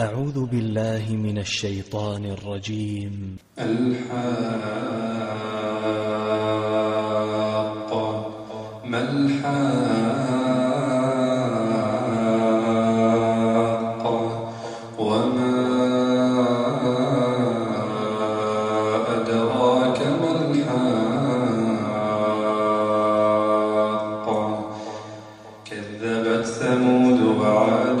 أعوذ بالله من الشيطان الرجيم. الحاقة ما الحاقة وما أدراك ما الحاقة كذبت ثمود وعاد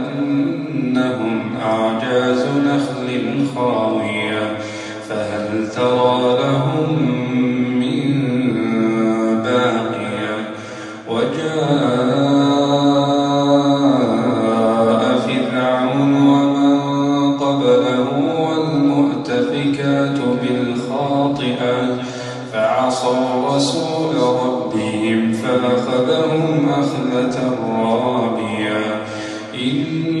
خاوية فهل ترى لهم من باقية؟ وجاء فرعون ومن قبله والمؤتفكات بالخاطئة فعصوا رسول ربهم فأخذهم أخذة رابية. إنا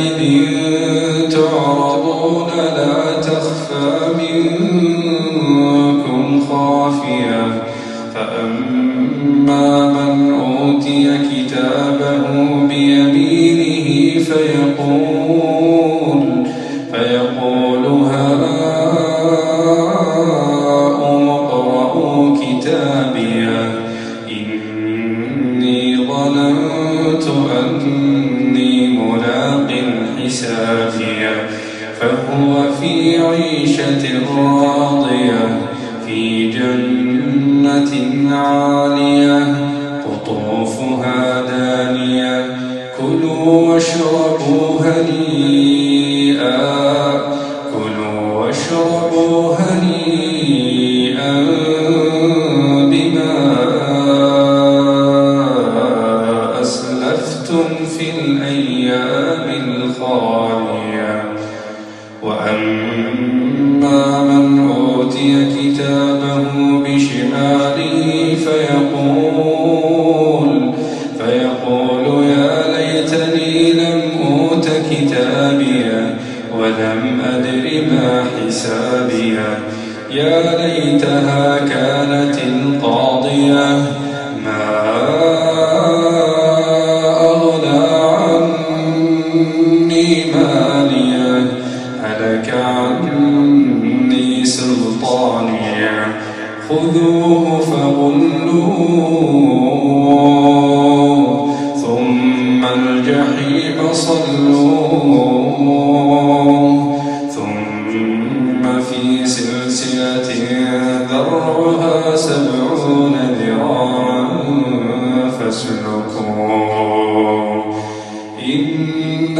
يومئذ تعرضون لا تخفى منكم خافية. فأما راضية في جنة عالية قطوفها دانية كلوا واشربوا هنيئا. ليتها كانت القاضية. ما